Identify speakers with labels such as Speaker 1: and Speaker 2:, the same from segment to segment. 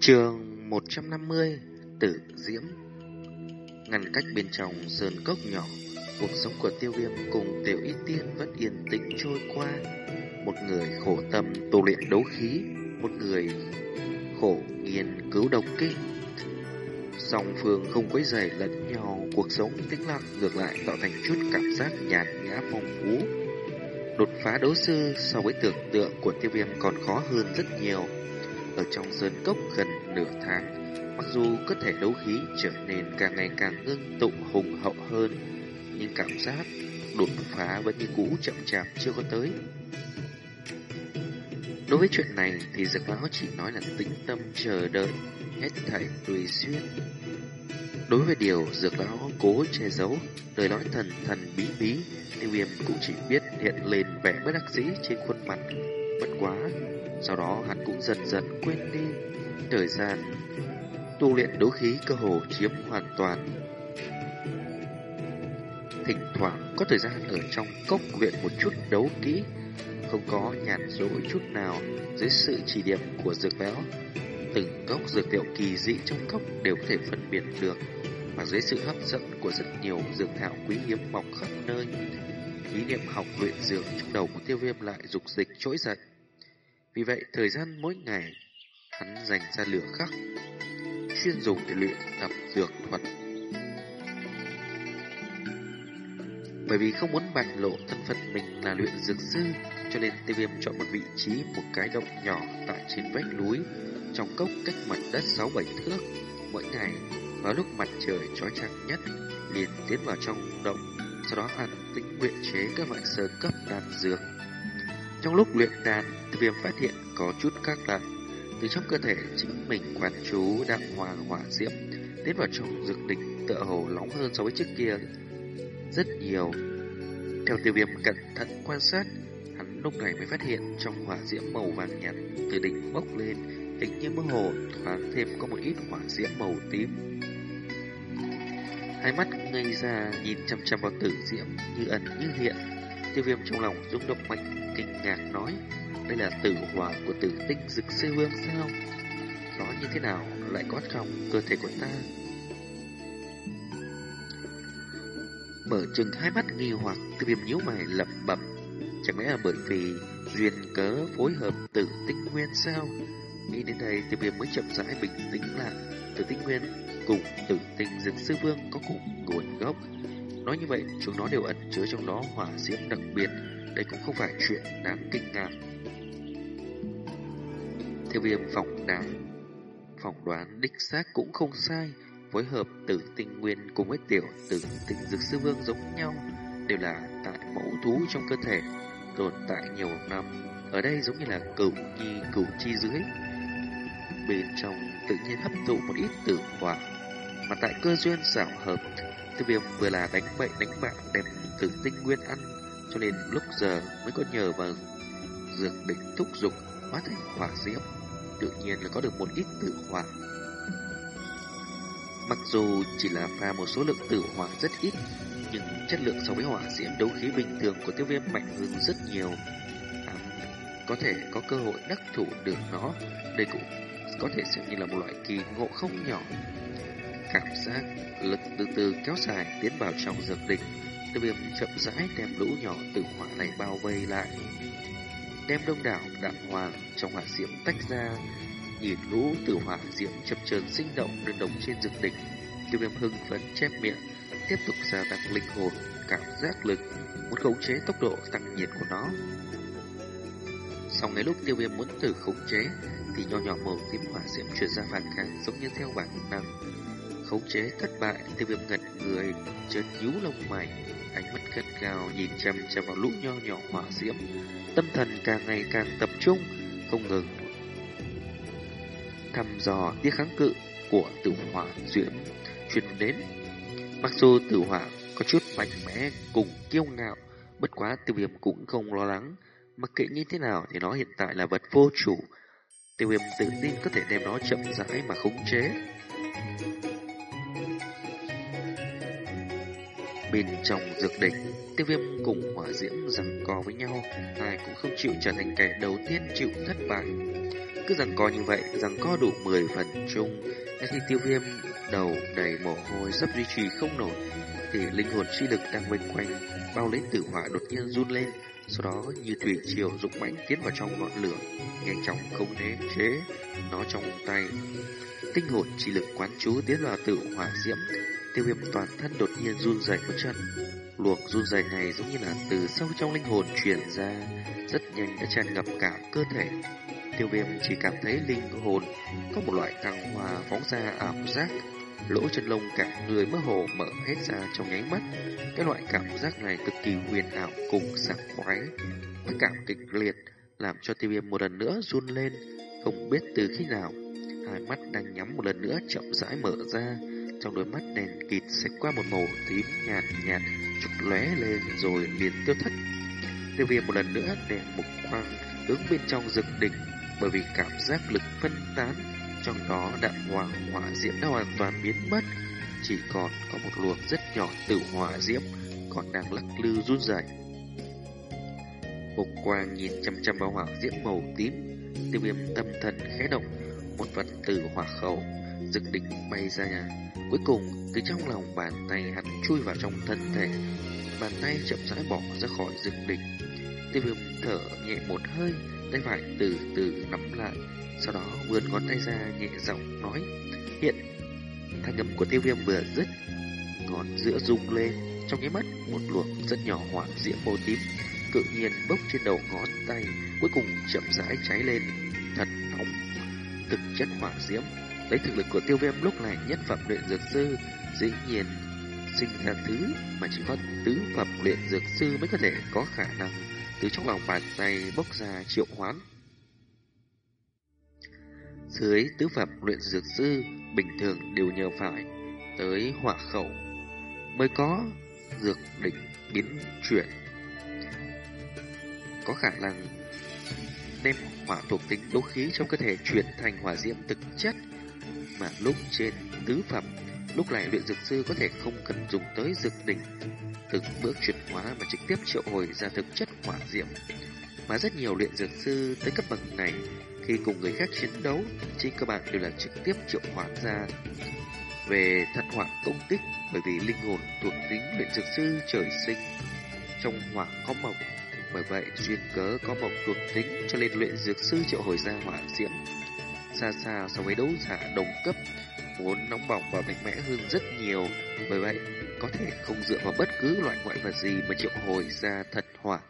Speaker 1: Trường 150 Tử Diễm. Ngăn cách bên trong sơn cốc nhỏ, Cuộc sống của tiêu viêm cùng tiểu y tiên vẫn yên tĩnh trôi qua. Một người khổ tâm tu luyện đấu khí, Một người khổ nghiên cứu độc kinh. Song phương không quấy rầy lẫn nhau, Cuộc sống tĩnh lặng ngược lại tạo thành chút cảm giác nhạt nhã phong phú. Đột phá đấu sư so với tưởng tượng của tiêu viêm còn khó hơn rất nhiều ở trong sơn cốc gần nửa tháng. Mặc dù cơ thể đấu khí trở nên càng ngày càng ngưng tụ hùng hậu hơn, nhưng cảm giác đột phá vẫn như cũ chậm chạp chưa có tới. Đối với chuyện này thì Dược Lão chỉ nói là tĩnh tâm chờ đợi, hết thảy tùy duyên. Đối với điều Dược Lão cố che giấu, lời nói thần thần bí bí, tiêu viêm cũng chỉ biết hiện lên vẻ bất đắc dĩ trên khuôn mặt. Bất quá, sau đó hắn cũng dần dần quên đi. Thời gian tu luyện đấu khí cơ hồ chiếm hoàn toàn. Thỉnh thoảng có thời gian ở trong cốc luyện một chút đấu kỹ. Không có nhàn rỗi chút nào dưới sự chỉ điểm của dược béo. Từng gốc dược liệu kỳ dị trong cốc đều có thể phân biệt được. Và dưới sự hấp dẫn của rất nhiều dược thảo quý hiếm mọc khắp nơi Ý niệm học luyện dược trong đầu của tiêu viêm lại dục dịch trỗi dậy vì vậy, thời gian mỗi ngày, hắn dành ra lửa khắc, chuyên dùng để luyện tập dược thuật. Bởi vì không muốn bại lộ thân phận mình là luyện dược sư, cho nên tiêu viêm chọn một vị trí, một cái động nhỏ tại trên vách núi, trong cốc cách mặt đất 6-7 thước. Mỗi ngày, vào lúc mặt trời trói chang nhất, liền tiến vào trong động, sau đó ăn tĩnh nguyện chế các loại sơ cấp đan dược. Trong lúc luyện đàn tiêu viêm phát hiện có chút khác lạ. Từ trong cơ thể chính mình quán chú đạm hoàng hỏa diễm tiến vào trong dược đỉnh tựa hồ nóng hơn so với trước kia rất nhiều. Theo tiêu viêm cẩn thận quan sát, hắn lúc này mới phát hiện trong hỏa diễm màu vàng nhạt từ đỉnh bốc lên, hình như mơ hồ thoáng thêm có một ít hỏa diễm màu tím. Hai mắt ngây ra nhìn chăm chăm vào tử diễm như ẩn như hiện, tiêu viêm trong lòng rung động mạnh kinh ngạc nói, Đây là tử hỏa của tử tinh dực sư vương sao? Nó như thế nào lại có trong cơ thể của ta? Mở chừng hai mắt nghi hoặc Tiêu viêm nhíu mày lẩm bẩm, Chẳng lẽ là bởi vì duyên cớ phối hợp tử tinh nguyên sao? Nghĩ đến đây tiêu viêm mới chậm rãi bình tĩnh lại. Tử tinh nguyên cùng tử tinh dực sư vương có cùng nguồn gốc. Nói như vậy, chúng nó đều ẩn chứa trong đó hỏa diễm đặc biệt đây cũng không phải chuyện đáng kinh ngạc. Theo viêm phỏng đoán, phỏng đoán đích xác cũng không sai. Phối hợp tử tinh nguyên cùng với tiểu tử tinh dược sư vương giống nhau, đều là tại mẫu thú trong cơ thể, tồn tại nhiều năm. Ở đây giống như là cửu nhi cửu chi dưới. Bên trong tự nhiên hấp thụ một ít tử hỏa, mà tại cơ duyên xảo hợp, tiêu viêm vừa là đánh bậy đánh bạn đem tử tinh nguyên ăn cho nên lúc giờ mới có nhờ vào dược đỉnh thúc dục hóa thành hỏa diễm, tự nhiên là có được một ít tử hỏa. Mặc dù chỉ là pha một số lượng tử hỏa rất ít, nhưng chất lượng so với hỏa diễm đấu khí bình thường của tiêu viêm mạnh hơn rất nhiều. À, có thể có cơ hội đắc thủ được nó, đây cũng có thể xem như là một loại kỳ ngộ không nhỏ. Cảm giác lực từ từ kéo dài tiến vào trong dược đỉnh viêm chậm rãi đem lũ nhỏ tử hỏa này bao vây lại. Đem đông đảo đạm hoàng trong hỏa diễm tách ra Nhìn lũ tử hỏa diễm chập chờn sinh động lên đồng trên rực đỉnh. Tiêu viêm hưng phấn chép miệng Tiếp tục gia tăng linh hồn, cảm giác lực Muốn khống chế tốc độ tăng nhiệt của nó. Sau ngay lúc tiêu viêm muốn thử khống chế Thì nho nhỏ màu tím hỏa diễm chuyển ra phản kháng giống như theo bản năng. Khống chế thất bại Tiêu viêm ngẩn người chợt nhíu lông mày ánh mắt gắt gao nhìn chăm chằm vào lũ nho nhỏ hỏa diễm, tâm thần càng ngày càng tập trung, không ngừng thăm dò tia kháng cự của tử hỏa diễm truyền đến. Mặc dù tử hỏa có chút mạnh mẽ cùng kiêu ngạo, bất quá tiêu viêm cũng không lo lắng, mặc kệ như thế nào thì nó hiện tại là vật vô chủ. Tiêu viêm tự tin có thể đem nó chậm rãi mà khống chế. Bên trong dược đỉnh, tiêu viêm cùng hỏa diễm rằng co với nhau, ai cũng không chịu trở thành kẻ đầu tiên chịu thất bại. cứ rằng co như vậy, rằng co đủ 10 phần chung. Ngay khi tiêu viêm đầu đầy mồ hôi sắp duy trì không nổi, thì linh hồn chi lực đang quanh quanh bao lấy tử hỏa đột nhiên run lên, sau đó như thủy triều dục mãnh tiến vào trong ngọn lửa, nhanh chóng không né chế nó trong tay. Tinh hồn chi lực quán chú tiến vào tử hỏa diễm, tiêu viêm toàn thân đột nhiên run rẩy một chân. Luồng run rẩy này giống như là từ sâu trong linh hồn truyền ra, rất nhanh đã tràn ngập cả cơ thể. Tiêu viêm chỉ cảm thấy linh hồn có một loại thăng hoa phóng ra ảo giác, lỗ chân lông cả người mơ hồ mở hết ra trong nháy mắt. Cái loại cảm giác này cực kỳ huyền ảo cùng sảng khoái, tất cảm kịch liệt làm cho tiêu viêm một lần nữa run lên, không biết từ khi nào. Hai mắt đang nhắm một lần nữa chậm rãi mở ra, trong đôi mắt đèn kịt xẹt qua một màu tím nhạt nhạt, chụp lóe lên rồi liền tiêu thất. Tiêu viêm một lần nữa đèn mục quang hướng bên trong rực đỉnh, bởi vì cảm giác lực phân tán trong đó đạn hoàng hỏa diễm đã hoàn toàn biến mất, chỉ còn có một luồng rất nhỏ tử hỏa diễm còn đang lắc lư run rẩy. Mục quang nhìn chăm chăm vào hỏa diễm màu tím, tiêu viêm tâm thần khẽ động, một vật tử hỏa khẩu rực đỉnh bay ra nhà. Cuối cùng, từ trong lòng bàn tay hắn chui vào trong thân thể, bàn tay chậm rãi bỏ ra khỏi dược đỉnh. Tiêu viêm thở nhẹ một hơi, tay phải từ từ nắm lại, sau đó vươn ngón tay ra nhẹ giọng nói, hiện thanh âm của tiêu viêm vừa dứt, ngón giữa rung lên, trong cái mắt một luồng rất nhỏ hỏa diễm màu tím tự nhiên bốc trên đầu ngón tay, cuối cùng chậm rãi cháy lên, thật nóng. Thực chất hỏa diễm, lấy thực lực của tiêu viêm lúc này nhất phẩm luyện dược sư, dĩ nhiên sinh ra thứ mà chỉ có tứ phẩm luyện dược sư mới có thể có khả năng từ trong lòng bàn tay bốc ra triệu hoán. Dưới tứ phẩm luyện dược sư bình thường đều nhờ phải tới hỏa khẩu mới có dược đỉnh biến chuyển có khả năng đem hỏa thuộc tính đấu khí trong cơ thể chuyển thành hỏa diễm thực chất mà lúc trên tứ phẩm, lúc này luyện dược sư có thể không cần dùng tới dược đỉnh từng bước chuyển hóa mà trực tiếp triệu hồi ra thực chất hỏa diễm mà rất nhiều luyện dược sư tới cấp bậc này, khi cùng người khác chiến đấu, trên cơ bản đều là trực tiếp triệu hoán ra về thật hỏa công tích bởi vì linh hồn thuộc tính luyện dược sư trời sinh trong hỏa có mộc. Bởi vậy, duyên cớ có mộc thuộc tính cho nên luyện dược sư triệu hồi ra hỏa diễm xa xa so với đấu giả đồng cấp muốn nóng bỏng và mạnh mẽ hơn rất nhiều. Bởi vậy, có thể không dựa vào bất cứ loại ngoại vật gì mà triệu hồi ra thật hỏa.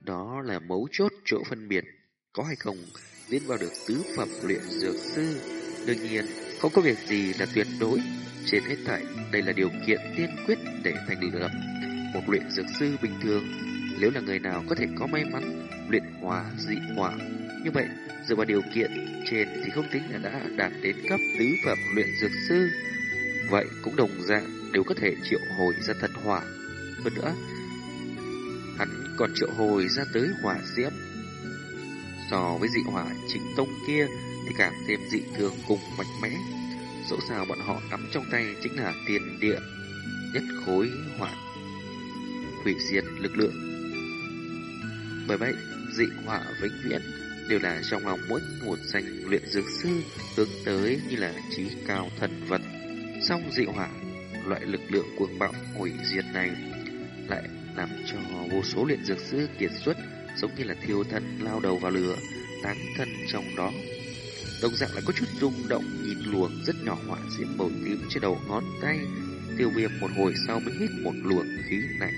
Speaker 1: Đó là mấu chốt chỗ phân biệt. Có hay không tiến vào được tứ phẩm luyện dược sư. Đương nhiên, không có việc gì là tuyệt đối. Trên hết thảy, đây là điều kiện tiên quyết để thành lập một luyện dược sư bình thường. Nếu là người nào có thể có may mắn luyện hòa dị hỏa như vậy, dựa vào điều kiện trên thì không tính là đã đạt đến cấp tứ phẩm luyện dược sư. Vậy cũng đồng dạng đều có thể triệu hồi ra thật hỏa. Hơn nữa, hắn còn triệu hồi ra tới hỏa diễm. So với dị hỏa chính tông kia thì càng thêm dị thường cùng mạnh mẽ. Dẫu sao bọn họ nắm trong tay chính là tiền địa, nhất khối hỏa, hủy diệt lực lượng. Bởi vậy, dị hỏa vĩnh viễn đều là trong lòng mỗi một danh luyện dược sư hướng tới như là trí cao thần vật. Song dị hỏa, loại lực lượng cuồng bạo hủy diệt này lại làm cho vô số luyện dược sư kiệt xuất, giống như là thiêu thân, lao đầu vào lửa, tán thân trong đó. Đồng dạng lại có chút rung động, nhìn luồng rất nhỏ hỏa diễm màu tím trên đầu ngón tay, tiêu viêm một hồi sau mới hít một luồng khí lạnh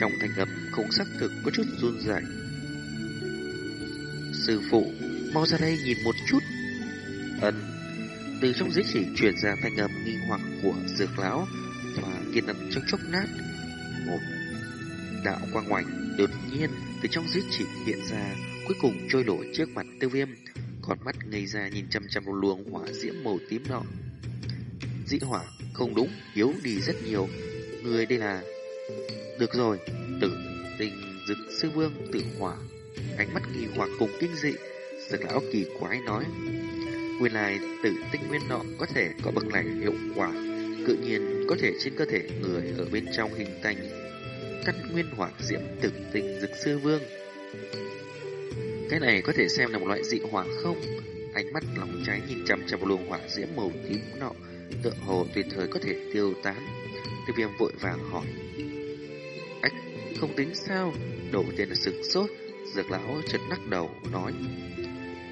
Speaker 1: trong thanh âm không xác thực có chút run rẩy sư phụ. Mau ra đây nhìn một chút. Ân. Từ trong dưới chỉ truyền ra thanh âm nghi hoặc của dược lão và kiên ẩn trong chốc nát một đạo quang ngoảnh đột nhiên từ trong dưới chỉ hiện ra, cuối cùng trôi nổi trước mặt tiêu viêm, con mắt ngây ra nhìn chăm chăm một luồng hỏa diễm màu tím nọ dị hỏa không đúng, yếu đi rất nhiều. Người đây là được rồi, tử tình dực sư vương tự hỏa ánh mắt nghi hoặc cùng kinh dị dực lão kỳ quái nói nguyên lai tử tinh nguyên nọ có thể có bậc này hiệu quả tự nhiên có thể trên cơ thể người ở bên trong hình thành căn nguyên hỏa diễm tử tinh dực sư vương Cái này có thể xem là một loại dị hỏa không? Ánh mắt lòng trái nhìn chằm chằm vào luồng hỏa diễm màu tím nọ, tựa hồ tùy thời có thể tiêu tán. Tiêu viêm vội vàng hỏi. Ách, không tính sao? Đầu tiên là sừng sốt, dược lão chợt lắc đầu, nói.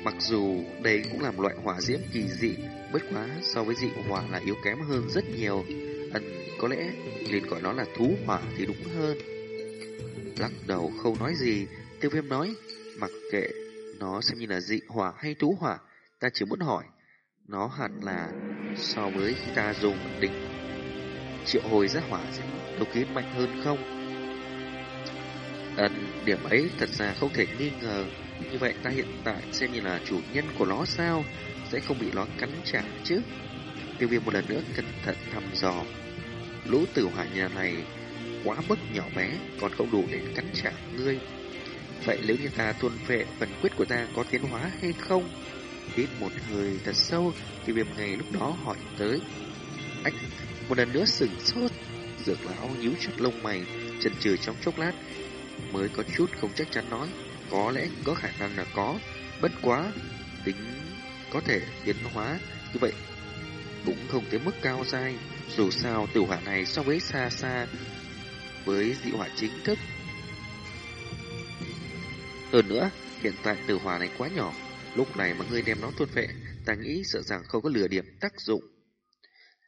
Speaker 1: Mặc dù đây cũng là một loại hỏa diễm kỳ dị, bất quá so với dị hỏa là yếu kém hơn rất nhiều. Ấn có lẽ nên gọi nó là thú hỏa thì đúng hơn. Lắc đầu không nói gì, tiêu viêm nói, mặc kệ nó xem như là dị hỏa hay thú hỏa, ta chỉ muốn hỏi, nó hẳn là so với khi ta dùng định triệu hồi ra hỏa diễm Đầu khí mạnh hơn không? Ấn, điểm ấy thật ra không thể nghi ngờ, như vậy ta hiện tại xem như là chủ nhân của nó sao, sẽ không bị nó cắn trả chứ? Tiêu viêm một lần nữa cẩn thận thăm dò. Lũ tử hỏa nhà này quá mức nhỏ bé, còn không đủ để cắn trả ngươi. Vậy nếu như ta tuân vệ phần quyết của ta có tiến hóa hay không? Hít một hơi thật sâu, tiêu viêm ngay lúc đó hỏi tới. Ách, một lần nữa sừng sốt, dược lão nhíu chặt lông mày, chần chừ trong chốc lát, mới có chút không chắc chắn nói. Có lẽ có khả năng là có, bất quá, tính có thể tiến hóa, như vậy cũng không tới mức cao dai. Dù sao, tiểu hỏa này so với xa xa với dị hỏa chính thức hơn nữa, hiện tại tử hỏa này quá nhỏ, lúc này mà ngươi đem nó tuôn phệ, ta nghĩ sợ rằng không có lửa điểm tác dụng.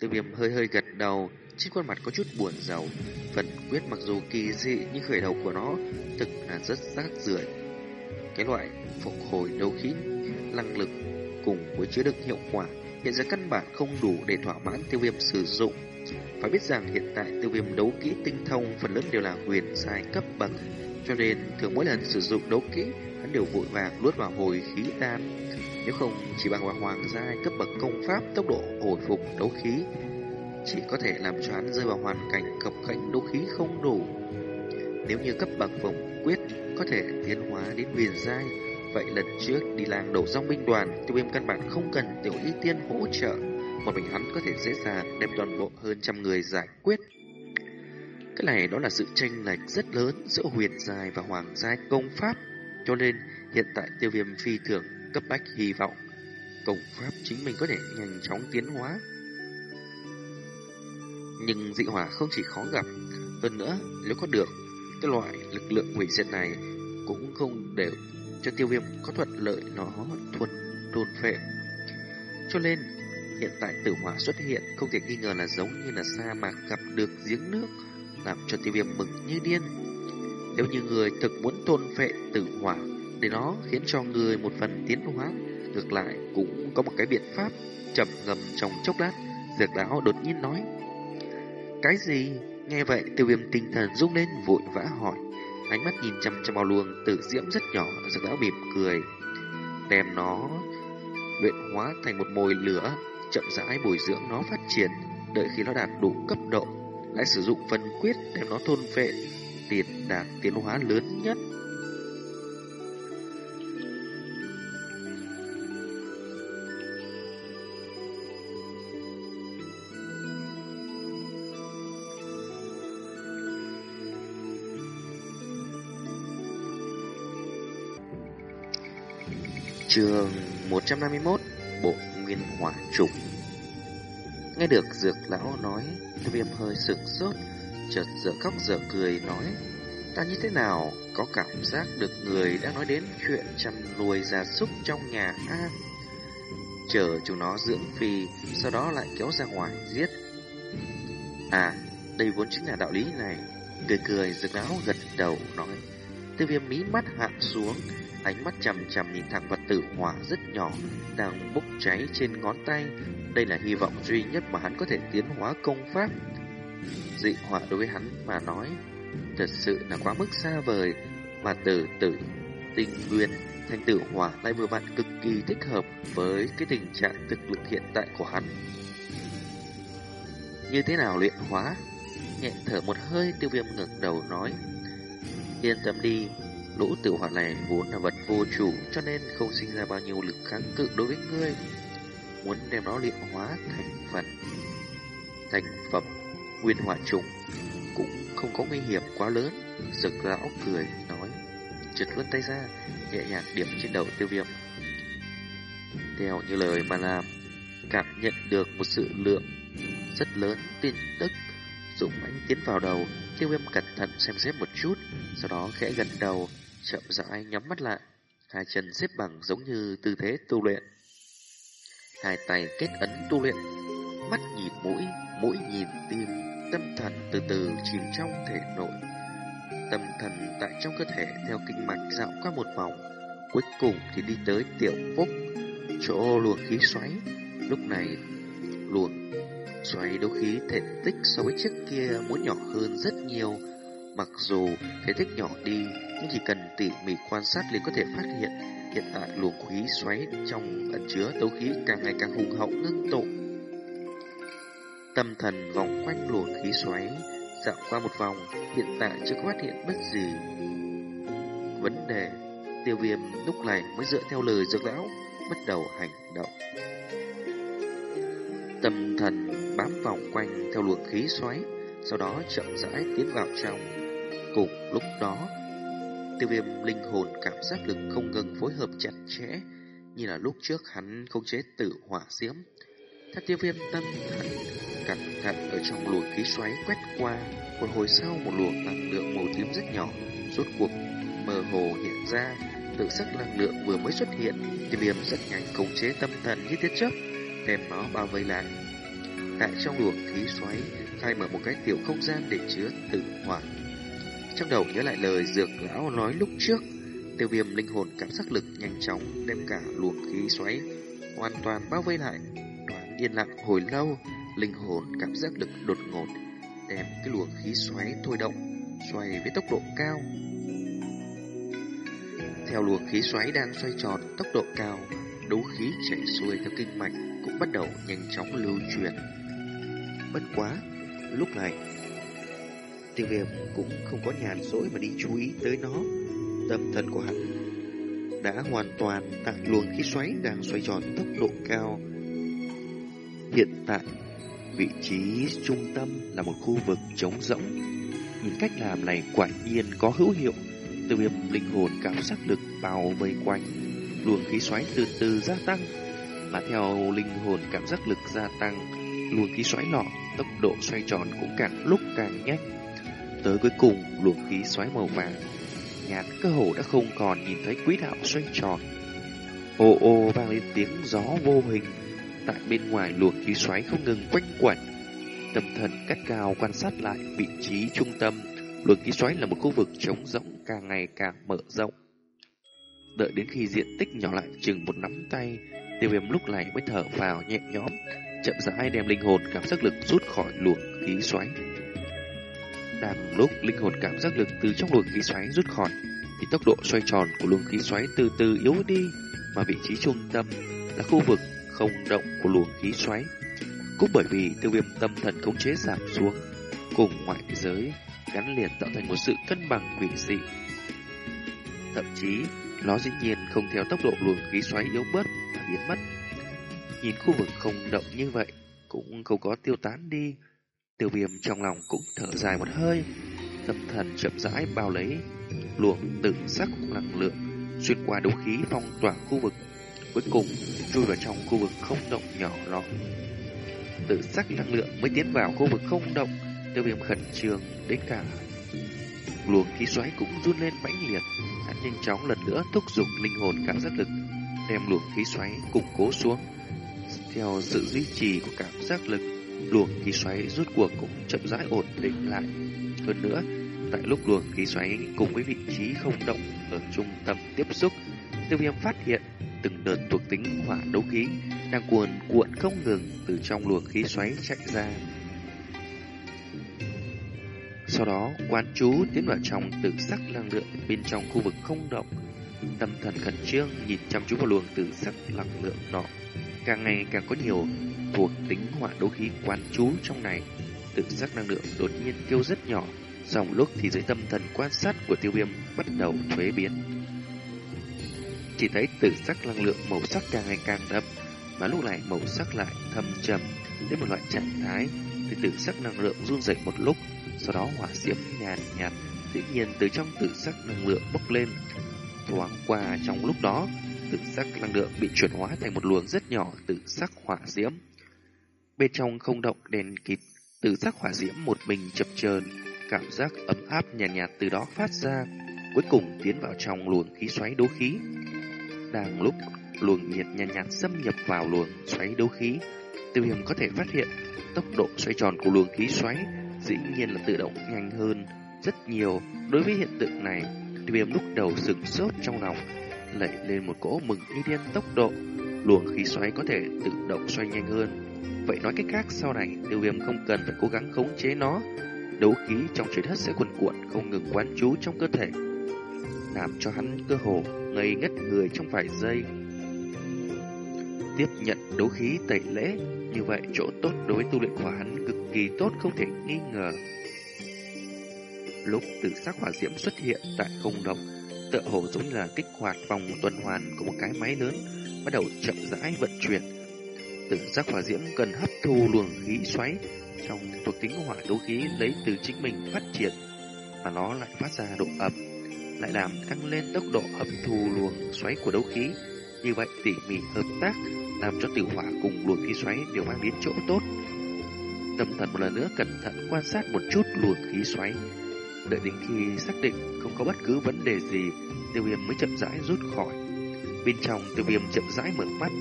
Speaker 1: Từ viêm hơi hơi gật đầu, trên khuôn mặt có chút buồn rầu. Phần quyết mặc dù kỳ dị nhưng khởi đầu của nó thực là rất rác rưởi. Cái loại phục hồi đấu khí năng lực cùng với chứa đựng hiệu quả hiện giờ căn bản không đủ để thỏa mãn tiêu viêm sử dụng. Phải biết rằng hiện tại tiêu viêm đấu kỹ tinh thông phần lớn đều là huyền sai cấp bậc cho nên thường mỗi lần sử dụng đấu kỹ Hắn đều vội vàng luốt vào hồi khí đan nếu không, chỉ bằng vào hoàng gia cấp bậc công pháp, Tốc độ, hồi phục, đấu khí, Chỉ có thể làm cho hắn rơi vào hoàn cảnh Cập cảnh đấu khí không đủ. Nếu như cấp bậc vòng quyết Có thể tiến hóa đến huyền giai, Vậy lần trước đi làng đầu dòng binh đoàn, Tiêu viêm căn bản không cần tiểu y tiên hỗ trợ. Một mình hắn có thể dễ dàng đem toàn bộ hơn trăm người giải quyết. Cái này đó là sự tranh lệch rất lớn giữa huyền giai và hoàng giai công pháp. Cho nên, hiện tại tiêu viêm phi thường cấp bách hy vọng công pháp chính mình có thể nhanh chóng tiến hóa. Nhưng dị hỏa không chỉ khó gặp, hơn nữa nếu có được cái loại lực lượng hủy diệt này cũng không để cho tiêu viêm có thuận lợi nó thuần đồn phệ. Cho nên hiện tại tử hỏa xuất hiện không thể nghi ngờ là giống như là sa mạc gặp được giếng nước làm cho tiêu viêm mừng như điên. Nếu như người thực muốn tôn phệ tử hỏa để nó khiến cho người một phần tiến hóa, ngược lại cũng có một cái biện pháp chậm ngầm trong chốc lát, dược lão đột nhiên nói. Cái gì? Nghe vậy tiêu viêm tinh thần rung lên vội vã hỏi. Ánh mắt nhìn chăm chăm vào luồng tử diễm rất nhỏ, dược lão mỉm cười. Đem nó luyện hóa thành một mồi lửa, chậm rãi bồi dưỡng nó phát triển, đợi khi nó đạt đủ cấp độ lại sử dụng phần quyết đem nó thôn phệ, tiền đạt tiến hóa lớn nhất. Trường 151 Bộ Nguyên Hỏa Trùng Nghe được dược lão nói, tiêu viêm hơi sực sốt, chợt dở khóc dở cười nói, ta như thế nào có cảm giác được người đã nói đến chuyện chăm nuôi gia súc trong nhà a Chờ chúng nó dưỡng phi, sau đó lại kéo ra ngoài giết. À, đây vốn chính là đạo lý này. Cười cười dược lão gật đầu nói, tiêu viêm mí mắt hạ xuống, ánh mắt chằm chằm nhìn thẳng vật tử hỏa rất nhỏ đang bốc cháy trên ngón tay. Đây là hy vọng duy nhất mà hắn có thể tiến hóa công pháp. Dị hỏa đối với hắn mà nói, thật sự là quá mức xa vời, mà từ tử tinh nguyên thành tử hỏa lại vừa vặn cực kỳ thích hợp với cái tình trạng thực lực hiện tại của hắn. Như thế nào luyện hóa? Nhẹ thở một hơi tiêu viêm ngẩng đầu nói Yên tâm đi Lũ tiểu hỏa này vốn là vật vô chủ cho nên không sinh ra bao nhiêu lực kháng cự đối với ngươi. Muốn đem nó luyện hóa thành phần thành phẩm nguyên hỏa trùng cũng không có nguy hiểm quá lớn. Dực lão cười nói, chật vươn tay ra, nhẹ nhàng điểm trên đầu tiêu viêm. Theo như lời mà làm, cảm nhận được một sự lượng rất lớn tin tức dũng mãnh tiến vào đầu, tiêu viêm cẩn thận xem xét một chút, sau đó khẽ gật đầu, chậm rãi nhắm mắt lại, hai chân xếp bằng giống như tư thế tu luyện. Hai tay kết ấn tu luyện, mắt nhìn mũi, mũi nhìn tim, tâm thần từ từ chìm trong thể nội. Tâm thần tại trong cơ thể theo kinh mạch dạo qua một vòng, cuối cùng thì đi tới tiểu phúc, chỗ luồng khí xoáy. Lúc này, luồng xoáy đấu khí thể tích so với trước kia muốn nhỏ hơn rất nhiều. Mặc dù thể tích nhỏ đi, nhưng chỉ cần tỉ mỉ quan sát liền có thể phát hiện hiện tại luồng khí xoáy trong ẩn chứa đấu khí càng ngày càng hùng hậu ngưng tụ. Tâm thần vòng quanh luồng khí xoáy, dạo qua một vòng, hiện tại chưa có phát hiện bất gì. Vấn đề, tiêu viêm lúc này mới dựa theo lời dược lão, bắt đầu hành động. Tâm thần bám vòng quanh theo luồng khí xoáy, sau đó chậm rãi tiến vào trong. Cùng lúc đó, tiêu viêm linh hồn cảm giác lực không ngừng phối hợp chặt chẽ, như là lúc trước hắn không chế tử hỏa diễm. Theo tiêu viêm tâm thần cẩn thận ở trong luồng khí xoáy quét qua, một hồi sau một luồng năng lượng màu tím rất nhỏ, rốt cuộc mơ hồ hiện ra, tự sắc năng lượng vừa mới xuất hiện, tiêu viêm rất nhanh khống chế tâm thần như tiết chấp, đem nó bao vây lại. Tại trong luồng khí xoáy, khai mở một cái tiểu không gian để chứa tử hỏa. Trong đầu nhớ lại lời dược lão nói lúc trước, tiêu viêm linh hồn cảm giác lực nhanh chóng đem cả luồng khí xoáy hoàn toàn bao vây lại. Đoán yên lặng hồi lâu, linh hồn cảm giác lực đột ngột đem cái luồng khí xoáy thôi động, xoay với tốc độ cao. Theo luồng khí xoáy đang xoay tròn tốc độ cao, đấu khí chảy xuôi theo kinh mạch cũng bắt đầu nhanh chóng lưu truyền. Bất quá, lúc này, tiêu viêm cũng không có nhàn rỗi mà đi chú ý tới nó. Tâm thần của hắn đã hoàn toàn tại luồng khí xoáy đang xoay tròn tốc độ cao. Hiện tại, vị trí trung tâm là một khu vực trống rỗng. Những cách làm này quả nhiên có hữu hiệu. Tiêu viêm linh hồn cảm giác lực bao vây quanh luồng khí xoáy từ từ gia tăng, mà theo linh hồn cảm giác lực gia tăng, luồng khí xoáy nọ tốc độ xoay tròn cũng càng lúc càng nhanh. Tới cuối cùng, luồng khí xoáy màu vàng nhạt cơ hồ đã không còn nhìn thấy quỹ đạo xoay tròn. Ô ô vang lên tiếng gió vô hình, tại bên ngoài luồng khí xoáy không ngừng quanh quẩn. Tâm thần cắt cao quan sát lại vị trí trung tâm, luồng khí xoáy là một khu vực trống rỗng càng ngày càng mở rộng. Đợi đến khi diện tích nhỏ lại chừng một nắm tay, tiêu viêm lúc này mới thở vào nhẹ nhõm, chậm rãi đem linh hồn cảm giác lực rút khỏi luồng khí xoáy. Đang lúc linh hồn cảm giác lực từ trong luồng khí xoáy rút khỏi, thì tốc độ xoay tròn của luồng khí xoáy từ từ yếu đi, mà vị trí trung tâm là khu vực không động của luồng khí xoáy. Cũng bởi vì tiêu viêm tâm thần khống chế giảm xuống, cùng ngoại giới gắn liền tạo thành một sự cân bằng quỷ dị. Thậm chí, nó dĩ nhiên không theo tốc độ luồng khí xoáy yếu bớt và biến mất. Nhìn khu vực không động như vậy, cũng không có tiêu tán đi. Tiêu viêm trong lòng cũng thở dài một hơi, tâm thần chậm rãi bao lấy luồng tự sắc năng lượng xuyên qua đấu khí phong tỏa khu vực, cuối cùng chui vào trong khu vực không động nhỏ lọ. Tự sắc năng lượng mới tiến vào khu vực không động, tiêu viêm khẩn trương đến cả luồng khí xoáy cũng run lên mãnh liệt, hắn nhanh chóng lần nữa thúc giục linh hồn cảm giác lực, đem luồng khí xoáy củng cố xuống. Theo sự duy trì của cảm giác lực, luồng khí xoáy rút cuộc cũng chậm rãi ổn định lại. Hơn nữa, tại lúc luồng khí xoáy cùng với vị trí không động ở trung tâm tiếp xúc, tiêu viêm phát hiện từng đợt thuộc tính hỏa đấu khí đang cuồn cuộn không ngừng từ trong luồng khí xoáy chạy ra. Sau đó, quán chú tiến vào trong tự sắc năng lượng bên trong khu vực không động. Tâm thần khẩn trương nhìn chăm chú vào luồng tự sắc năng lượng nọ. Càng ngày càng có nhiều thuộc tính hỏa đấu khí quán chú trong này. Tự sắc năng lượng đột nhiên kêu rất nhỏ. Dòng lúc thì dưới tâm thần quan sát của tiêu viêm bắt đầu thuế biến. Chỉ thấy tự sắc năng lượng màu sắc càng ngày càng đậm, mà lúc này màu sắc lại thâm trầm đến một loại trạng thái thì tự sắc năng lượng run rẩy một lúc sau đó hỏa diễm nhàn nhạt, dĩ nhiên từ trong tự sắc năng lượng bốc lên, thoáng qua trong lúc đó, tự sắc năng lượng bị chuyển hóa thành một luồng rất nhỏ tự sắc hỏa diễm. Bên trong không động đèn kịt, tự sắc hỏa diễm một mình chập chờn, cảm giác ấm áp nhàn nhạt, nhạt từ đó phát ra, cuối cùng tiến vào trong luồng khí xoáy đấu khí. Đang lúc luồng nhiệt nhàn nhạt, nhạt xâm nhập vào luồng xoáy đấu khí, Tiêu Viêm có thể phát hiện tốc độ xoay tròn của luồng khí xoáy dĩ nhiên là tự động nhanh hơn rất nhiều. Đối với hiện tượng này, Tiêu Viêm lúc đầu sửng sốt trong lòng, lẩy lên một cỗ mừng như điên tốc độ, luồng khí xoáy có thể tự động xoay nhanh hơn. Vậy nói cách khác, sau này Tiêu Viêm không cần phải cố gắng khống chế nó, đấu khí trong trời đất sẽ cuồn cuộn không ngừng quán trú trong cơ thể, làm cho hắn cơ hồ ngây ngất người trong vài giây. Tiếp nhận đấu khí tẩy lễ, như vậy chỗ tốt đối với tu luyện của hắn cực kỳ tốt không thể nghi ngờ. Lúc tử sắc hỏa diễm xuất hiện tại không động, tựa hồ giống như là kích hoạt vòng tuần hoàn của một cái máy lớn, bắt đầu chậm rãi vận chuyển. Từng sắc hỏa diễm cần hấp thu luồng khí xoáy trong thuộc tính hỏa đấu khí lấy từ chính mình phát triển, mà nó lại phát ra độ ẩm, lại làm tăng lên tốc độ hấp thu luồng xoáy của đấu khí. Như vậy tỉ mỉ hợp tác làm cho tiểu hỏa cùng luồng khí xoáy đều mang đến chỗ tốt. Tâm thần một lần nữa cẩn thận quan sát một chút luồng khí xoáy. Đợi đến khi xác định không có bất cứ vấn đề gì, tiêu viêm mới chậm rãi rút khỏi. Bên trong tiêu viêm chậm rãi mở mắt,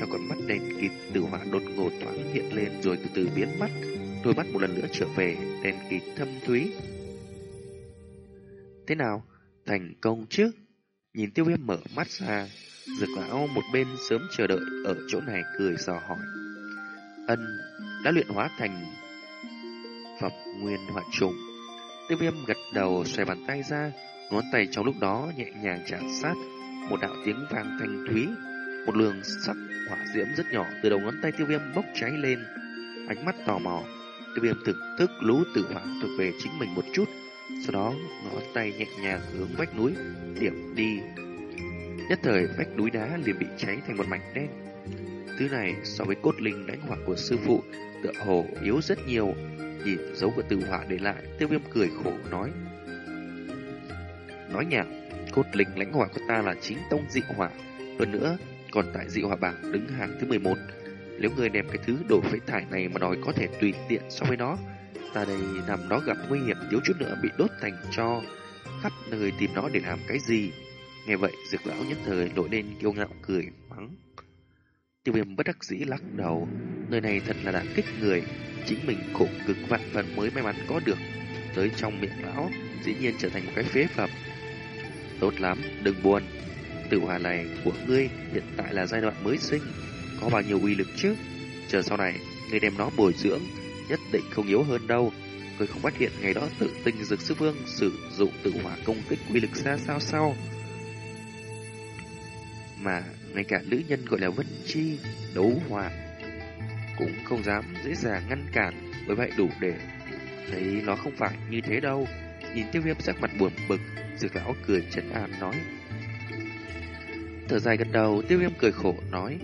Speaker 1: cho con mắt đèn kịt từ hỏa đột ngột thoáng hiện lên rồi từ từ biến mất, đôi mắt một lần nữa trở về đèn kịt thâm thúy. Thế nào? Thành công chứ? Nhìn tiêu viêm mở mắt ra, Dược lão một bên sớm chờ đợi ở chỗ này cười dò hỏi. Ân đã luyện hóa thành phẩm nguyên hỏa trùng. Tiêu viêm gật đầu xoay bàn tay ra, ngón tay trong lúc đó nhẹ nhàng chạm sát một đạo tiếng vang thanh thúy. Một luồng sắc hỏa diễm rất nhỏ từ đầu ngón tay tiêu viêm bốc cháy lên. Ánh mắt tò mò, tiêu viêm thực thức lũ tử hỏa thuộc về chính mình một chút. Sau đó ngón tay nhẹ nhàng hướng vách núi điểm đi Nhất thời vách núi đá liền bị cháy thành một mảnh đen. Thứ này so với cốt linh đánh hỏa của sư phụ tựa hồ yếu rất nhiều. Nhìn dấu của từ hỏa để lại, tiêu viêm cười khổ nói. Nói nhảm, cốt linh lãnh hỏa của ta là chính tông dị hỏa. Hơn nữa, còn tại dị hỏa bảng đứng hàng thứ 11. Nếu người đem cái thứ đổ phế thải này mà nói có thể tùy tiện so với nó, ta đây nằm đó gặp nguy hiểm thiếu chút nữa bị đốt thành cho khắp nơi tìm nó để làm cái gì. Nghe vậy, dược lão nhất thời nổi lên kiêu ngạo cười mắng. Tiêu viêm bất đắc dĩ lắc đầu, nơi này thật là đả kích người, chính mình khổ cực vạn phần mới may mắn có được. Tới trong miệng lão, dĩ nhiên trở thành một cái phế phẩm. Tốt lắm, đừng buồn. Tử hòa này của ngươi hiện tại là giai đoạn mới sinh, có bao nhiêu uy lực chứ? Chờ sau này, ngươi đem nó bồi dưỡng, nhất định không yếu hơn đâu. Ngươi không phát hiện ngày đó tự tinh dược sư vương sử dụng tử hỏa công kích uy lực xa sao sao? mà ngay cả nữ nhân gọi là Vân Chi đấu hòa cũng không dám dễ dàng ngăn cản, bởi vậy đủ để thấy nó không phải như thế đâu. Nhìn tiêu viêm sắc mặt buồn bực, dược lão cười trấn an nói. Thở dài gật đầu, tiêu viêm cười khổ nói,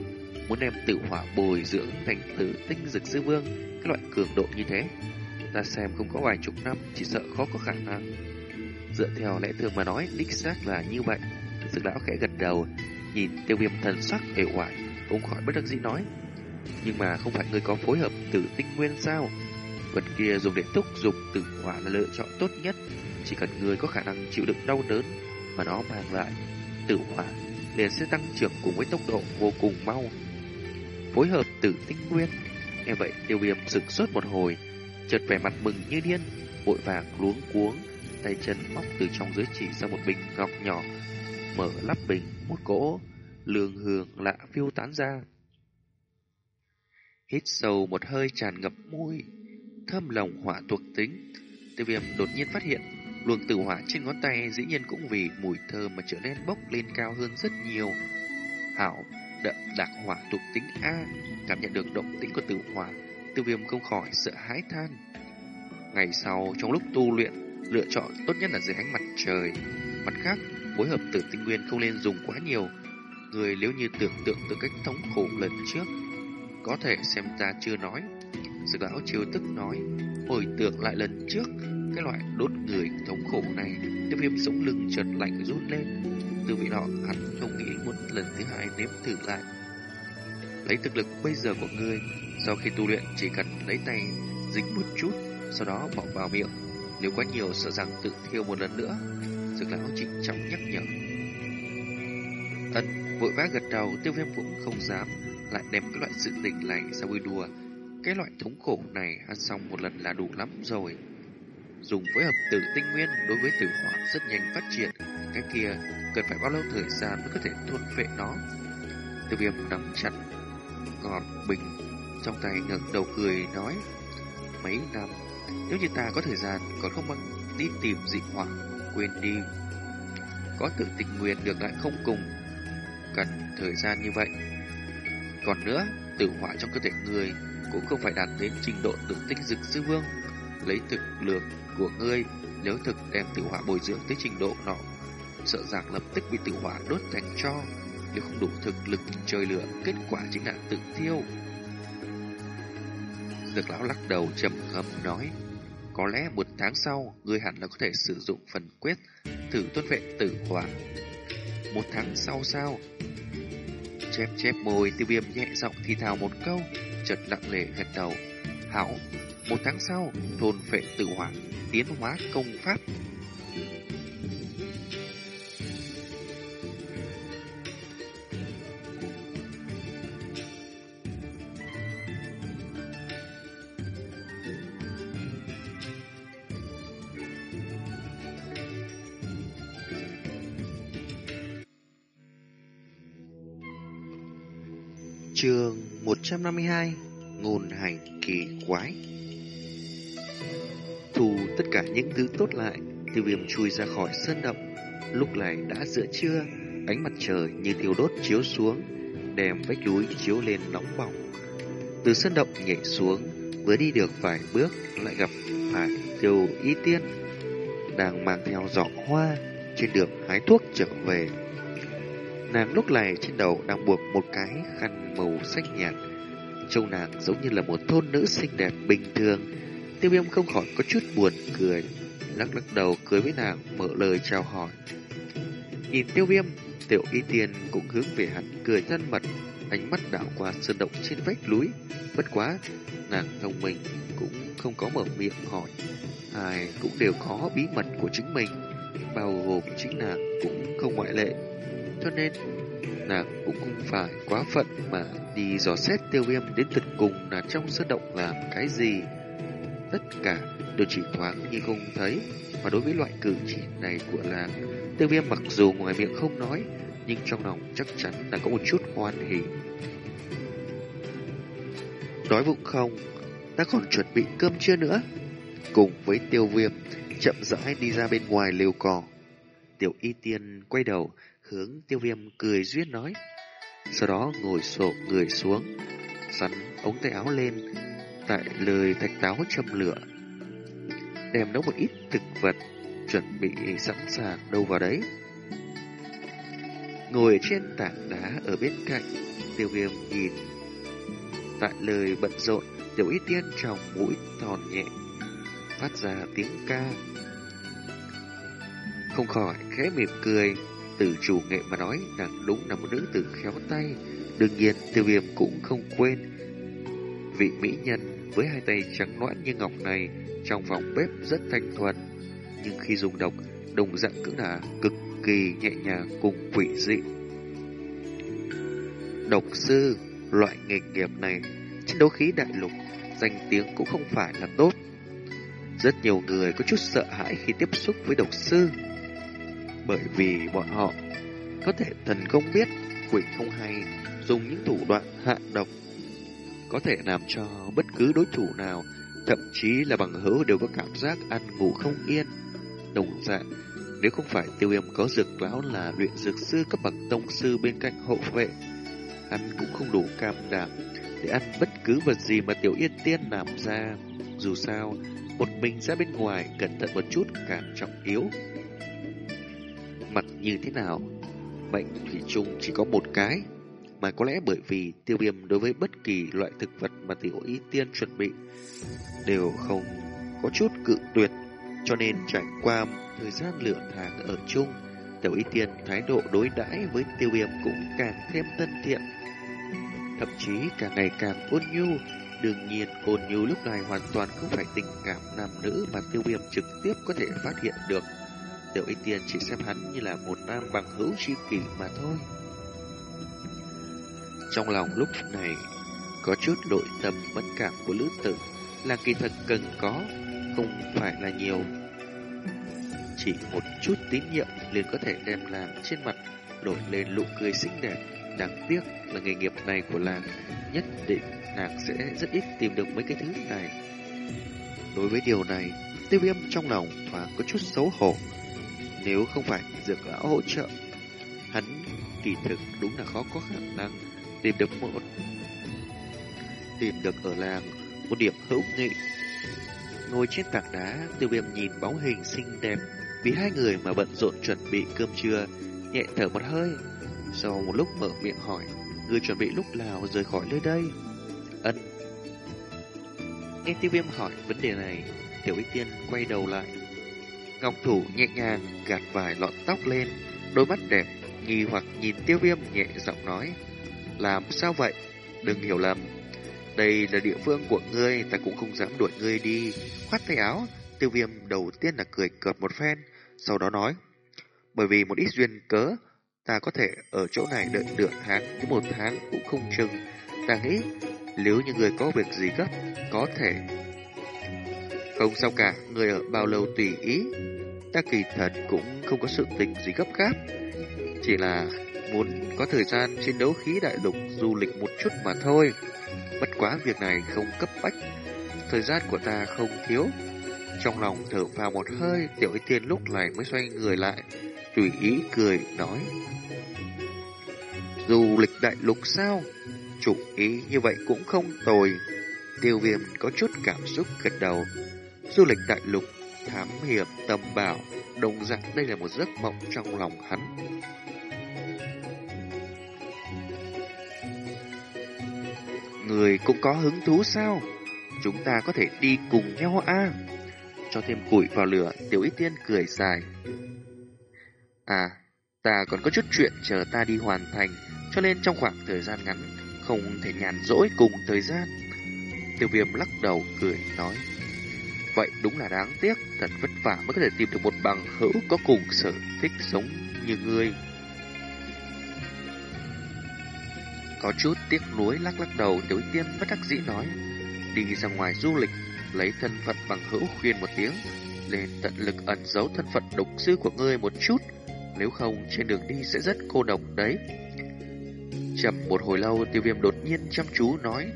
Speaker 1: muốn đem tự hỏa bồi dưỡng thành tử tinh dực sư vương, cái loại cường độ như thế. Ta xem không có vài chục năm, chỉ sợ khó có khả năng. Dựa theo lẽ thường mà nói, đích xác là như vậy. dực lão khẽ gật đầu, Nhìn tiêu viêm thần sắc hệ hoại Cũng khỏi bất đắc dĩ nói Nhưng mà không phải người có phối hợp tử tinh nguyên sao Vật kia dùng để thúc dục tử hỏa là lựa chọn tốt nhất Chỉ cần người có khả năng chịu đựng đau đớn Mà nó mang lại tử hỏa liền sẽ tăng trưởng cùng với tốc độ vô cùng mau Phối hợp tử tinh nguyên Nghe vậy tiêu viêm sực sốt một hồi Chợt vẻ mặt mừng như điên Vội vàng luống cuống Tay chân móc từ trong dưới chỉ ra một bình ngọc nhỏ Mở lắp bình một cỗ lường hương lạ phiêu tán ra. Hít sâu một hơi tràn ngập môi, thơm lòng hỏa thuộc tính. Tiêu viêm đột nhiên phát hiện, luồng tử hỏa trên ngón tay dĩ nhiên cũng vì mùi thơm mà trở nên bốc lên cao hơn rất nhiều. Hảo, đậm đặc hỏa thuộc tính A, cảm nhận được động tĩnh của tử hỏa, tiêu viêm không khỏi sợ hãi than. Ngày sau, trong lúc tu luyện, lựa chọn tốt nhất là dưới ánh mặt trời. Mặt khác, phối hợp tử tinh nguyên không nên dùng quá nhiều. Người nếu như tưởng tượng từ cách thống khổ lần trước, có thể xem ta chưa nói. Sự lão chiêu tức nói, hồi tưởng lại lần trước, cái loại đốt người thống khổ này, tiêu viêm sống lưng chợt lạnh rút lên. Từ vị nọ hắn không nghĩ muốn lần thứ hai nếm thử lại. Lấy thực lực bây giờ của ngươi, sau khi tu luyện chỉ cần lấy tay dính một chút, sau đó bỏ vào miệng. Nếu quá nhiều sợ rằng tự thiêu một lần nữa. Dược lão trịnh trọng nhắc nhở. Ân vội vã gật đầu, tiêu viêm cũng không dám lại đem cái loại sự tình này ra vui đùa. Cái loại thống khổ này ăn xong một lần là đủ lắm rồi. Dùng phối hợp tử tinh nguyên đối với tử hỏa rất nhanh phát triển. Cái kia cần phải bao lâu thời gian mới có thể thôn phệ nó. Tiêu viêm nắm chặt ngọt bình trong tay ngẩng đầu cười nói, mấy năm, nếu như ta có thời gian còn không bằng đi tìm dị hỏa, quên đi có tự tình nguyên được lại không cùng cần thời gian như vậy còn nữa tử hỏa trong cơ thể người cũng không phải đạt đến trình độ tự tinh dực sư vương lấy thực lượng của ngươi nếu thực đem tử hỏa bồi dưỡng tới trình độ nọ sợ rằng lập tức bị tử hỏa đốt thành cho nếu không đủ thực lực trời lửa kết quả chính là tự thiêu Dược lão lắc đầu trầm ngâm nói, có lẽ một tháng sau, ngươi hẳn là có thể sử dụng phần quyết thử tuất vệ tử hỏa. Một tháng sau sao? Chép chép môi tiêu viêm nhẹ giọng thì thào một câu, chợt lặng lẽ gật đầu. Hảo, một tháng sau, thôn phệ tử hỏa, tiến hóa công pháp. Trường 152 Ngôn hành kỳ quái cả những thứ tốt lại, Tiêu viêm chui ra khỏi sân động Lúc này đã giữa trưa, Ánh mặt trời như thiêu đốt chiếu xuống, Đem vách núi chiếu lên nóng bỏng Từ sân động nhảy xuống, Vừa đi được vài bước, Lại gặp phải tiêu ý tiên, Đang mang theo giỏ hoa Trên đường hái thuốc trở về Nàng lúc này trên đầu đang buộc một cái khăn màu xanh nhạt. Trông nàng giống như là một thôn nữ xinh đẹp bình thường. Tiêu viêm không khỏi có chút buồn cười. Lắc lắc đầu cười với nàng mở lời chào hỏi. Nhìn tiêu viêm, tiểu y tiên cũng hướng về hắn cười thân mật. Ánh mắt đảo qua sơn động trên vách núi. Bất quá, nàng thông minh cũng không có mở miệng hỏi. Ai cũng đều có bí mật của chính mình. Bao gồm chính nàng cũng không ngoại lệ cho nên nàng cũng không phải quá phận mà đi dò xét tiêu viêm đến tận cùng là trong sơn động làm cái gì. Tất cả đều chỉ thoáng như không thấy, và đối với loại cử chỉ này của làng tiêu viêm mặc dù ngoài miệng không nói, nhưng trong lòng chắc chắn là có một chút hoan hỉ. Đói bụng không? Ta còn chuẩn bị cơm chưa nữa? Cùng với tiêu viêm, chậm rãi đi ra bên ngoài lều cỏ. Tiểu y tiên quay đầu, hướng tiêu viêm cười duyên nói. Sau đó ngồi xổm người xuống, sắn ống tay áo lên, tại lời thạch táo châm lửa. Đem nấu một ít thực vật, chuẩn bị sẵn sàng đâu vào đấy. Ngồi trên tảng đá ở bên cạnh, tiêu viêm nhìn. Tại lời bận rộn, tiểu y tiên trong mũi thòn nhẹ, phát ra tiếng ca. Không khỏi khẽ mỉm cười, từ chủ nghệ mà nói nàng đúng là một nữ tử khéo tay. Đương nhiên tiêu viêm cũng không quên. Vị mỹ nhân với hai tay trắng nõn như ngọc này trong phòng bếp rất thanh thuần. Nhưng khi dùng độc, đồng dạng cũng là cực kỳ nhẹ nhàng cùng quỷ dị. Độc sư, loại nghề nghiệp này, trên đấu khí đại lục, danh tiếng cũng không phải là tốt. Rất nhiều người có chút sợ hãi khi tiếp xúc với độc sư bởi vì bọn họ có thể thần không biết, quỷ không hay, dùng những thủ đoạn hạ độc, có thể làm cho bất cứ đối thủ nào, thậm chí là bằng hữu đều có cảm giác ăn ngủ không yên. Đồng dạng, nếu không phải tiêu viêm có dược lão là luyện dược sư cấp bậc tông sư bên cạnh hộ vệ, hắn cũng không đủ cam đảm để ăn bất cứ vật gì mà tiểu yên tiên làm ra. Dù sao, một mình ra bên ngoài cẩn thận một chút càng trọng yếu mặt như thế nào. Bệnh thì chung chỉ có một cái, mà có lẽ bởi vì tiêu viêm đối với bất kỳ loại thực vật mà tiểu ý tiên chuẩn bị đều không có chút cự tuyệt, Cho nên trải qua thời gian lửa tháng ở chung, Tiểu Y Tiên thái độ đối đãi với tiêu viêm cũng càng thêm thân thiện. Thậm chí càng ngày càng ôn nhu, đương nhiên ôn nhu lúc này hoàn toàn không phải tình cảm nam nữ mà tiêu viêm trực tiếp có thể phát hiện được. Tiểu Y Tiên chỉ xem hắn như là một nam bằng hữu tri kỷ mà thôi. Trong lòng lúc này có chút nội tâm mất cảm của lữ tử là kỳ thật cần có, không phải là nhiều. Chỉ một chút tín nhiệm liền có thể đem làm trên mặt đổi lên nụ cười xinh đẹp. Đáng tiếc là nghề nghiệp này của làng nhất định nàng sẽ rất ít tìm được mấy cái thứ này. Đối với điều này, tiêu viêm trong lòng thoáng có chút xấu hổ. Nếu không phải dược lão hỗ trợ, hắn kỳ thực đúng là khó có khả năng tìm được một tìm được ở làng một điểm hữu nghị. Ngồi trên tảng đá, tiêu viêm nhìn bóng hình xinh đẹp vì hai người mà bận rộn chuẩn bị cơm trưa, nhẹ thở một hơi. Sau một lúc mở miệng hỏi, người chuẩn bị lúc nào rời khỏi nơi đây? Ân. Nghe tiêu viêm hỏi vấn đề này, tiểu y tiên quay đầu lại. Ngọc thủ nhẹ nhàng gạt vài lọn tóc lên, đôi mắt đẹp, nghi hoặc nhìn tiêu viêm nhẹ giọng nói. Làm sao vậy? Đừng hiểu lầm, đây là địa phương của ngươi, ta cũng không dám đuổi ngươi đi. Khoát tay áo, tiêu viêm đầu tiên là cười cợt một phen, sau đó nói. Bởi vì một ít duyên cớ, ta có thể ở chỗ này đợi nửa tháng, đến một tháng cũng không chừng. Ta nghĩ, nếu như người có việc gì gấp, có thể. Không sao cả, người ở bao lâu tùy ý. Ta kỳ thật cũng không có sự tình gì gấp gáp. Chỉ là muốn có thời gian chiến đấu khí đại lục du lịch một chút mà thôi. Bất quá việc này không cấp bách, thời gian của ta không thiếu. Trong lòng thở vào một hơi, tiểu y tiên lúc này mới xoay người lại, tùy ý cười nói. Du lịch đại lục sao? Chủ ý như vậy cũng không tồi. Tiêu viêm có chút cảm xúc gật đầu. Du lịch đại lục, thám hiểm, tầm bảo, đồng dạng đây là một giấc mộng trong lòng hắn. Người cũng có hứng thú sao? Chúng ta có thể đi cùng nhau a Cho thêm củi vào lửa, tiểu ý tiên cười dài. À, ta còn có chút chuyện chờ ta đi hoàn thành, cho nên trong khoảng thời gian ngắn, không thể nhàn rỗi cùng thời gian. Tiêu viêm lắc đầu cười nói. Vậy đúng là đáng tiếc, thật vất vả mới có thể tìm được một bằng hữu có cùng sở thích sống như ngươi. Có chút tiếc nuối lắc lắc đầu, Tiểu Tiên bất đắc dĩ nói, Đi ra ngoài du lịch, Lấy thân phận bằng hữu khuyên một tiếng Lên tận lực ẩn giấu thân phận độc sư của ngươi một chút, Nếu không trên đường đi sẽ rất cô độc đấy. Chậm một hồi lâu tiêu viêm đột nhiên chăm chú nói,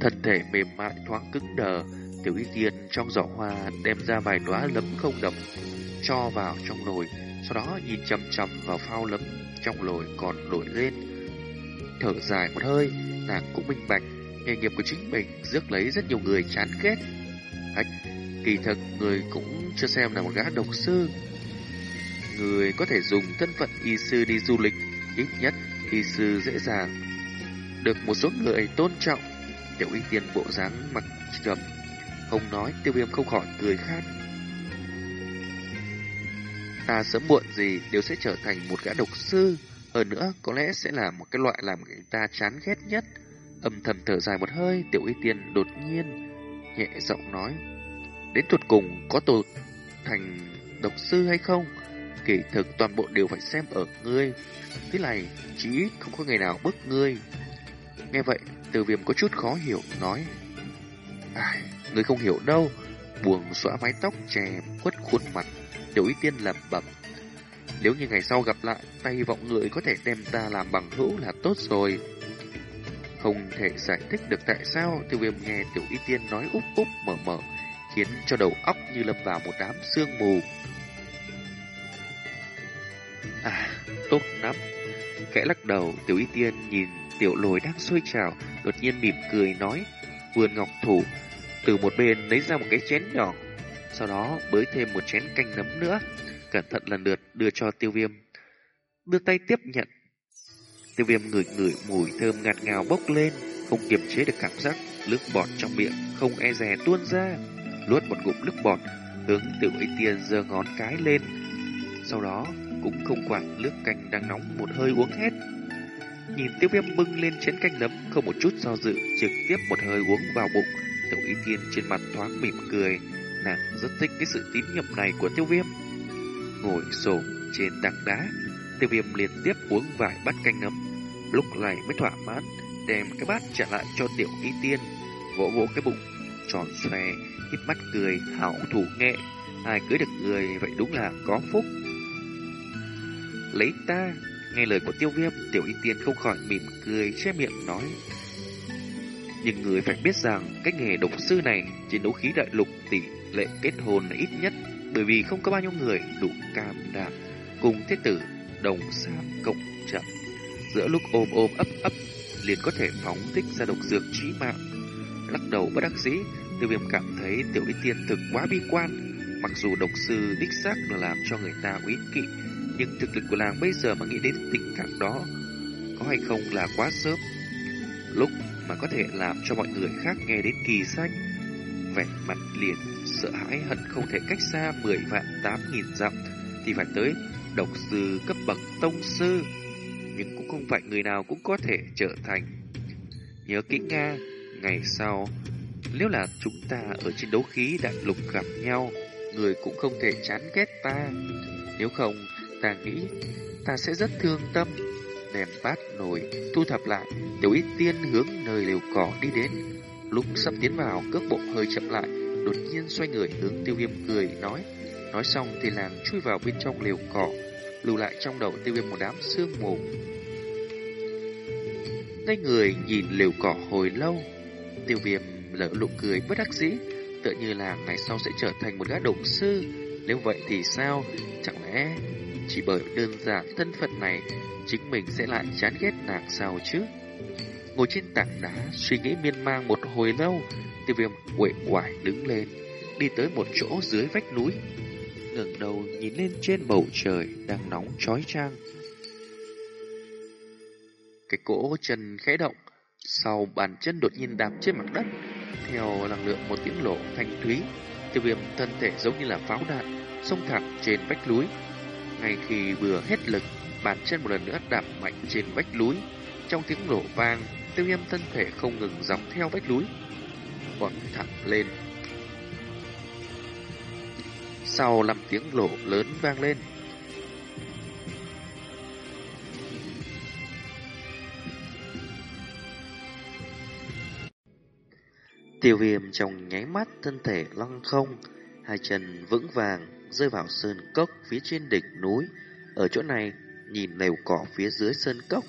Speaker 1: Thân thể mềm mại thoáng cứng đờ, Tiểu y tiên trong giỏ hoa đem ra vài đóa lấm không độc Cho vào trong nồi, Sau đó nhìn chầm chầm vào phao lấm trong nồi còn nổi lên. Thở dài một hơi, nàng cũng minh bạch, nghề nghiệp của chính mình rước lấy rất nhiều người chán ghét. Hách, kỳ thật người cũng chưa xem là một gã độc sư. Người có thể dùng thân phận y sư đi du lịch, ít nhất y sư dễ dàng. Được một số người tôn trọng, tiểu y tiên bộ dáng mặc trầm, không nói tiêu viêm không khỏi cười khát. Ta sớm muộn gì đều sẽ trở thành một gã độc sư. Hơn nữa, có lẽ sẽ là một cái loại làm người ta chán ghét nhất. Âm thầm thở dài một hơi, tiểu y tiên đột nhiên, nhẹ giọng nói. Đến tuột cùng, có tụt thành độc sư hay không? Kỳ thực toàn bộ đều phải xem ở ngươi. Thế này, chí không có ngày nào bức ngươi. Nghe vậy, từ viêm có chút khó hiểu, nói. Ai, ngươi không hiểu đâu. Buồn xóa mái tóc chè, quất khuôn mặt. Tiểu y tiên lẩm bẩm nếu như ngày sau gặp lại, tay vọng người có thể đem ta làm bằng hữu là tốt rồi. Không thể giải thích được tại sao tiêu viêm nghe tiểu y tiên nói úp úp mở mở, khiến cho đầu óc như lâm vào một đám sương mù. À, tốt lắm. Kẽ lắc đầu, tiểu y tiên nhìn tiểu lồi đang sôi trào, đột nhiên mỉm cười nói, vườn ngọc thủ, từ một bên lấy ra một cái chén nhỏ, sau đó bới thêm một chén canh nấm nữa cẩn thận lần lượt đưa cho tiêu viêm. Đưa tay tiếp nhận. Tiêu viêm ngửi ngửi mùi thơm ngạt ngào bốc lên, không kiềm chế được cảm giác nước bọt trong miệng, không e dè tuôn ra. Luốt một ngụm nước bọt, hướng tiểu y tiên giơ ngón cái lên. Sau đó cũng không quản nước canh đang nóng một hơi uống hết. Nhìn tiêu viêm bưng lên chén canh nấm không một chút do dự, trực tiếp một hơi uống vào bụng. Tiểu y tiên trên mặt thoáng mỉm cười, nàng rất thích cái sự tín nhiệm này của tiêu viêm. Ngồi xổm trên tảng đá, tiêu viêm liên tiếp uống vài bát canh nấm. Lúc này mới thỏa mãn, đem cái bát trả lại cho tiểu y tiên, vỗ vỗ cái bụng, tròn xoe, hít mắt cười, hảo thủ nghệ. Ai cưới được người vậy đúng là có phúc. Lấy ta, nghe lời của tiêu viêm, tiểu y tiên không khỏi mỉm cười, che miệng nói. Nhưng người phải biết rằng cái nghề độc sư này trên đấu khí đại lục tỷ lệ kết hôn là ít nhất bởi vì không có bao nhiêu người đủ cam đảm cùng thế tử đồng sam cộng trận. Giữa lúc ôm ôm ấp ấp liền có thể phóng thích ra độc dược chí mạng. Lắc đầu bất đắc dĩ tiêu viêm cảm thấy tiểu ý tiên thực quá bi quan. Mặc dù độc sư đích xác là làm cho người ta quý kỵ nhưng thực lực của làng bây giờ mà nghĩ đến tình trạng đó có hay không là quá sớm. Lúc mà có thể làm cho mọi người khác nghe đến kỳ sách, vẻ mặt liền sợ hãi hận không thể cách xa 10 vạn 8 nghìn dặm, thì phải tới độc sư cấp bậc tông sư. Nhưng cũng không phải người nào cũng có thể trở thành. Nhớ kỹ Nga, ngày sau, nếu là chúng ta ở trên đấu khí đại lục gặp nhau, người cũng không thể chán ghét ta. Nếu không, ta nghĩ ta sẽ rất thương tâm. Đem bát nồi thu thập lại, tiểu ít tiên hướng nơi liều cỏ đi đến. Lúc sắp tiến vào, cước bộ hơi chậm lại đột nhiên xoay người hướng tiêu viêm cười, nói. Nói xong thì làng chui vào bên trong liều cỏ lưu lại trong đầu tiêu viêm một đám sương mù. Ngay người nhìn liều cỏ hồi lâu, tiêu viêm lỡ lụ cười bất đắc dĩ. Tựa như là ngày sau sẽ trở thành một gã động sư. Nếu vậy thì sao? Chẳng lẽ chỉ bởi đơn giản thân phận này, chính mình sẽ lại chán ghét nàng sao chứ? Ngồi trên tảng đá, suy nghĩ miên man một hồi lâu tiêu viêm quệ quải đứng lên, đi tới một chỗ dưới vách núi. Ngẩng đầu nhìn lên trên bầu trời đang nóng chói chang. Cái cỗ chân khẽ động, sau bàn chân đột nhiên đạp trên mặt đất, theo năng lượng một tiếng lộ thanh thúy tiêu viêm thân thể giống như là pháo đạn, xông thẳng trên vách núi. Ngay khi vừa hết lực, bàn chân một lần nữa đạp mạnh trên vách núi, trong tiếng nổ vang tiêu viêm thân thể không ngừng dọc theo vách núi vọt thẳng lên sau năm tiếng lộ lớn vang lên Tiêu viêm trong nháy mắt thân thể lăng không, hai chân vững vàng rơi vào sơn cốc phía trên đỉnh núi. Ở chỗ này, nhìn lều cỏ phía dưới sơn cốc,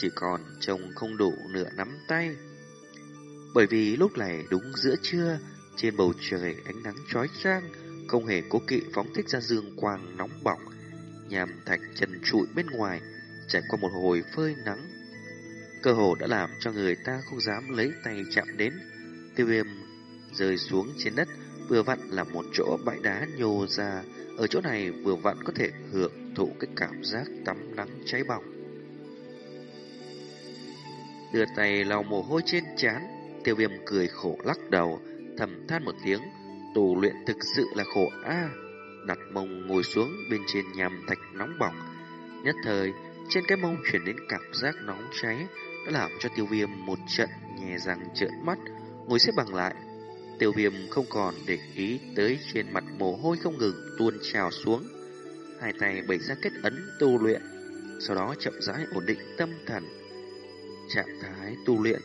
Speaker 1: chỉ còn trông không đủ nửa nắm tay. Bởi vì lúc này đúng giữa trưa, trên bầu trời ánh nắng chói chang, không hề cố kỵ phóng thích ra dương quang nóng bỏng, nhằm thạch trần trụi bên ngoài, trải qua một hồi phơi nắng. Cơ hồ đã làm cho người ta không dám lấy tay chạm đến. Tiêu viêm rơi xuống trên đất, vừa vặn là một chỗ bãi đá nhô ra. Ở chỗ này vừa vặn có thể hưởng thụ cái cảm giác tắm nắng cháy bỏng. Đưa tay lau mồ hôi trên trán, tiêu viêm cười khổ lắc đầu, thầm than một tiếng, tù luyện thực sự là khổ a. đặt mông ngồi xuống bên trên nhằm thạch nóng bỏng, nhất thời trên cái mông chuyển đến cảm giác nóng cháy, đã làm cho tiêu viêm một trận nhè răng trợn mắt, ngồi xếp bằng lại. Tiêu viêm không còn để ý tới trên mặt mồ hôi không ngừng tuôn trào xuống. Hai tay bày ra kết ấn tu luyện, sau đó chậm rãi ổn định tâm thần. Trạng thái tu luyện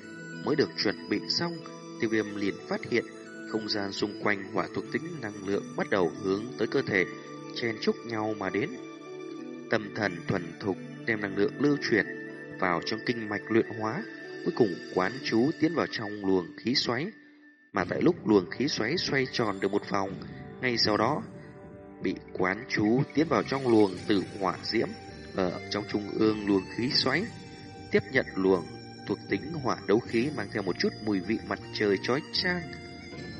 Speaker 1: mới được chuẩn bị xong, tiêu viêm liền phát hiện không gian xung quanh hỏa thuộc tính năng lượng bắt đầu hướng tới cơ thể, chen chúc nhau mà đến. Tâm thần thuần thục đem năng lượng lưu chuyển vào trong kinh mạch luyện hóa, cuối cùng quán chú tiến vào trong luồng khí xoáy. Mà tại lúc luồng khí xoáy xoay tròn được một vòng, ngay sau đó bị quán chú tiến vào trong luồng tử hỏa diễm ở trong trung ương luồng khí xoáy, tiếp nhận luồng thuộc tính hỏa đấu khí mang theo một chút mùi vị mặt trời chói chang.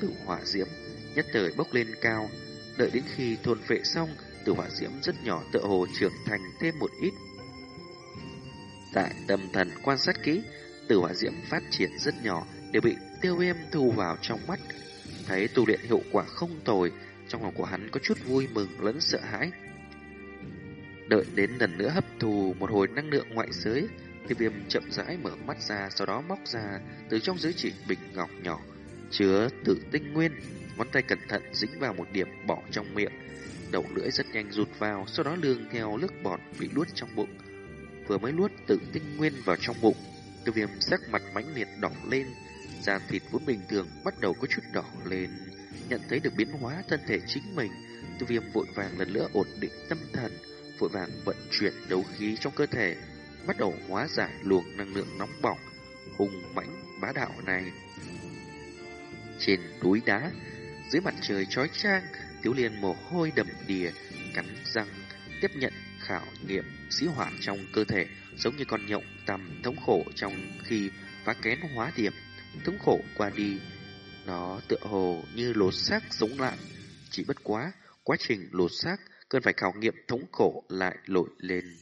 Speaker 1: Tử hỏa diễm nhất thời bốc lên cao, đợi đến khi thôn phệ xong, tử hỏa diễm rất nhỏ tựa hồ trưởng thành thêm một ít. Tại tâm thần quan sát kỹ, tử hỏa diễm phát triển rất nhỏ đều bị tiêu viêm thu vào trong mắt. Thấy tu luyện hiệu quả không tồi, trong lòng của hắn có chút vui mừng lẫn sợ hãi. Đợi đến lần nữa hấp thù một hồi năng lượng ngoại giới, tiêu viêm chậm rãi mở mắt ra, sau đó móc ra từ trong giới chỉ bình ngọc nhỏ, chứa tự tinh nguyên, ngón tay cẩn thận dính vào một điểm bỏ trong miệng. Đầu lưỡi rất nhanh rụt vào, sau đó lương theo nước bọt bị nuốt trong bụng. Vừa mới nuốt tự tinh nguyên vào trong bụng, tiêu viêm sắc mặt mãnh liệt đỏ lên, da thịt vốn bình thường bắt đầu có chút đỏ lên. Nhận thấy được biến hóa thân thể chính mình, tiêu viêm vội vàng lần nữa ổn định tâm thần, vội vàng vận chuyển đấu khí trong cơ thể, bắt đầu hóa giải luồng năng lượng nóng bỏng, hùng mãnh bá đạo này. Trên núi đá, dưới mặt trời chói chang, Tiếu Liên mồ hôi đầm đìa, cắn răng, tiếp nhận khảo nghiệm sĩ hỏa trong cơ thể, giống như con nhộng tầm thống khổ trong khi phá kén hóa điểm. Thống khổ qua đi, nó tựa hồ như lột xác sống lại. Chỉ bất quá, quá trình lột xác cần phải khảo nghiệm thống khổ lại lội lên.